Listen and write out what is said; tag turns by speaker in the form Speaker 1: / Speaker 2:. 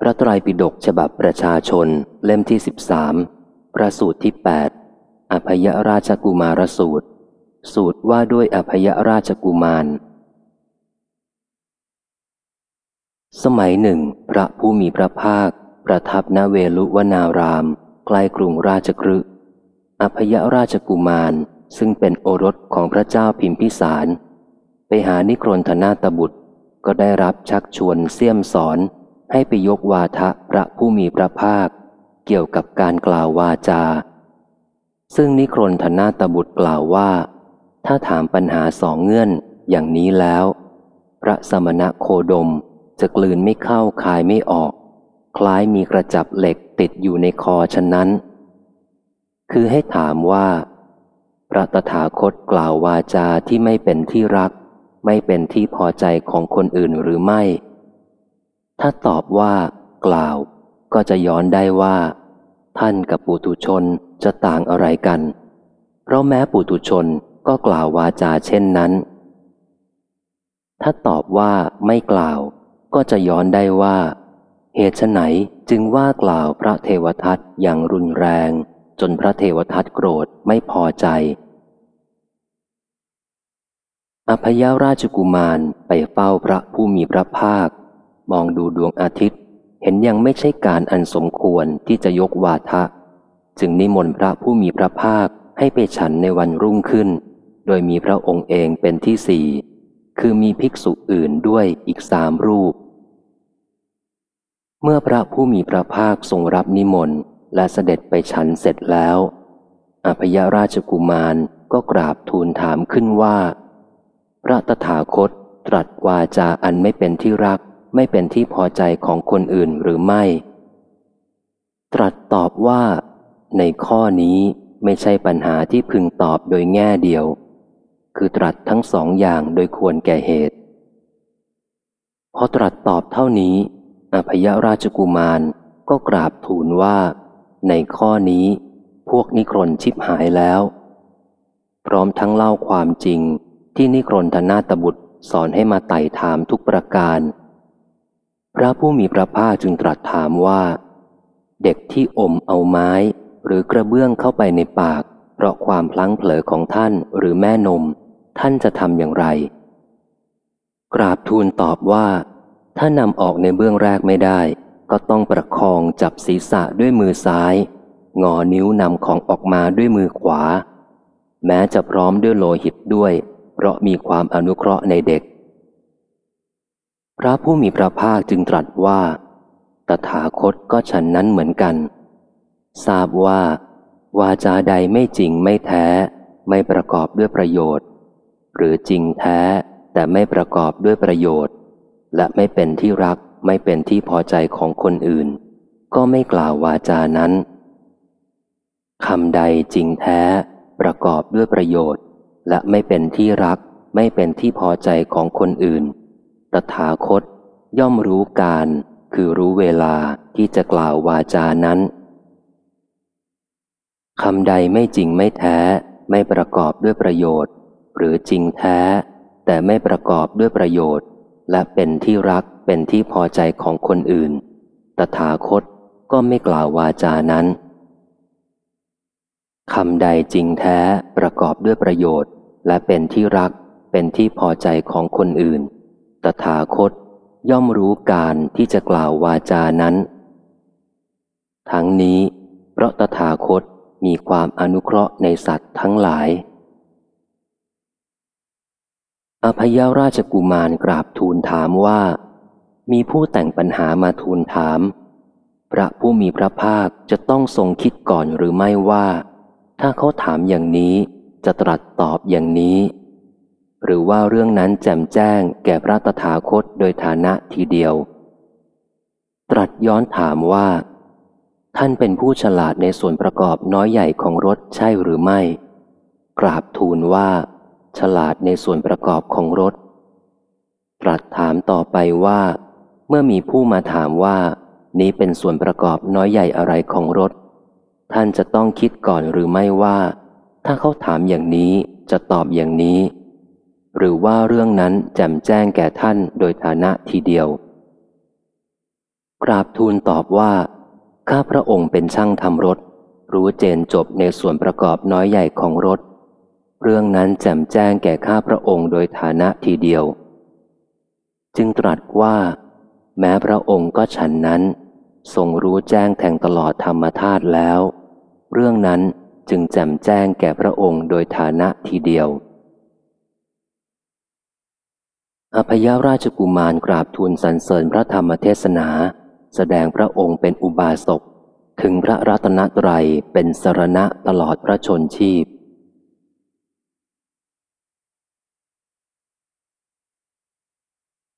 Speaker 1: พระไตรปิฎกฉบับประชาชน เล่มที่สิบสามพระสูตรที่แปดอภยราชกุมารสูตร สูตรว่าด้วยอภยราชกุมาร สมัยหนึ่ง พระผู้มีพระภาค ประทับณเวลุวนาราม ใกล้กรุงราชกฤห์อภยราชกุมาร ซึ่งเป็นโอรสของพระเจ้าพิมพิสาร ไปหานิครนธนาตบุตรก็ได้รับชักชวนเสี่ยมสอน ให้ไปยกวาทะพระผู้มีพระภาค เกี่ยวกับการกล่าววาจา ซึ่งนิครนธนาตบุตรกล่าวว่า ถ้าถามปัญหาสองเงื่อนอย่างนี้แล้ว พระสมณะโคดมจะกลืนไม่เข้าคายไม่ออก คล้ายมีกระจับเหล็กติดอยู่ในคอฉะนั้น คือให้ถามว่า พระตถาคตกล่าววาจาที่ไม่เป็นที่รัก ไม่เป็นที่พอใจของคนอื่นหรือไม่ ถ้าตอบว่า กล่าว ก็จะย้อนได้ว่า ท่านกับปุถุชนจะต่างอะไรกัน เพราะแม้ปุถุชนก็กล่าววาจาเช่นนั้น ถ้าตอบว่าไม่กล่าว ก็จะย้อนได้ว่า เหตุไหนจึงว่ากล่าวพระเทวทัตอย่างรุนแรง จนพระเทวทัตโกรธไม่พอใจอภยาราชกุมารไปเฝ้าพระผู้มีพระภาค มองดูดวงอาทิตย์ เห็นยังไม่ใช่การอันสมควรที่จะยกวาทะ จึงนิมนต์พระผู้มีพระภาคให้ไปฉันในวันรุ่งขึ้น โดยมีพระองค์เองเป็นที่สี่ คือมีภิกษุอื่นด้วยอีกสามรูป เมื่อพระผู้มีพระภาคทรงรับนิมนต์และเสด็จไปฉันเสร็จแล้วอภยราชกุมารก็กราบทูลถามขึ้นว่า พระตถาคตตรัสวาจาอันไม่เป็นที่รัก ไม่เป็นที่พอใจของคนอื่นหรือไม่ ตรัสตอบว่า ในข้อนี้ไม่ใช่ปัญหาที่พึงตอบโดยแง่เดียว คือตรัสทั้งสองอย่างโดยควรแก่เหตุ พอตรัสตอบเท่านี้อภยราชกุมารก็กราบทูลว่า ในข้อนี้พวกนิครนชิบหายแล้ว พร้อมทั้งเล่าความจริงที่นิครนธนาตบุตรสอนให้มาไต่ถามทุกประการ พระผู้มีพระภาคจึงตรัสถามว่า เด็กที่อมเอาไม้ หรือกระเบื้องเข้าไปในปาก เพราะความพลั้งเผลอของท่านหรือแม่นม ท่านจะทำอย่างไร กราบทูลตอบว่า ถ้านำออกในเบื้องแรกไม่ได้ ก็ต้องประคองจับศีรษะด้วยมือซ้าย งอนิ้วนำของออกมาด้วยมือขวา แม้จะพร้อมด้วยโลหิตด้วย เพราะมีความอนุเคราะห์ในเด็ก พระผู้มีพระภาคจึงตรัสว่า ตถาคตก็ฉันนั้นเหมือนกัน ทราบว่า วาจาใดไม่จริงไม่แท้ ไม่ประกอบด้วยประโยชน์ หรือจริงแท้แต่ไม่ประกอบด้วยประโยชน์ และไม่เป็นที่รักไม่เป็นที่พอใจของคนอื่น ก็ไม่กล่าววาจานั้นคำใดจริงแท้ ประกอบด้วยประโยชน์ และไม่เป็นที่รัก ไม่เป็นที่พอใจของคนอื่น ตถาคต ย่อมรู้การคือรู้เวลาที่จะกล่าววาจานั้นคำใดไม่จริงไม่แท้ ไม่ประกอบด้วยประโยชน์ หรือจริงแท้ แต่ไม่ประกอบด้วยประโยชน์ และเป็นที่รักเป็นที่พอใจของคนอื่น ตถาคตก็ไม่กล่าววาจานั้นคำใดจริงแท้ประกอบด้วยประโยชน์ และเป็นที่รักเป็นที่พอใจของคนอื่น ตถาคตย่อมรู้การที่จะกล่าววาจานั้น ทั้งนี้ เพราะตถาคตมีความอนุเคราะห์ในสัตว์ทั้งหลาย อภยาราชกุมารกราบทูลถามว่า มีผู้แต่งปัญหามาทูลถาม พระผู้มีพระภาคจะต้องทรงคิดก่อนหรือไม่ว่า ถ้าเขาถามอย่างนี้จะตรัสตอบอย่างนี้ หรือว่าเรื่องนั้นแจ่มแจ้งแก่พระตถาคตโดยฐานะทีเดียว ตรัสย้อนถามว่า ท่านเป็นผู้ฉลาดในส่วนประกอบน้อยใหญ่ของรถใช่หรือไม่ กราบทูลว่า ฉลาดในส่วนประกอบของรถ ตรัสถามต่อไปว่า เมื่อมีผู้มาถามว่า นี้เป็นส่วนประกอบน้อยใหญ่อะไรของรถ ท่านจะต้องคิดก่อนหรือไม่ว่า ถ้าเขาถามอย่างนี้จะตอบอย่างนี้ หรือว่าเรื่องนั้นแจ่มแจ้งแก่ท่านโดยฐานะทีเดียว กราบทูลตอบว่า ข้าพระองค์เป็นช่างทำรถ รู้เจนจบในส่วนประกอบน้อยใหญ่ของรถ เรื่องนั้นแจ่มแจ้งแก่ข้าพระองค์โดยฐานะทีเดียว จึงตรัสว่า แม้พระองค์ก็ฉันนั้น ทรงรู้แจ้งแทงตลอดธรรมธาตุแล้ว เรื่องนั้นจึงแจ่มแจ้งแก่พระองค์โดยฐานะทีเดียว อภยราชกุมารกราบทูลสรรเสริญพระธรรมเทศนา แสดงพระองค์เป็นอุบาสก ถึงพระรัตนตรัยเป็นสรณะตลอดพระชนชีพ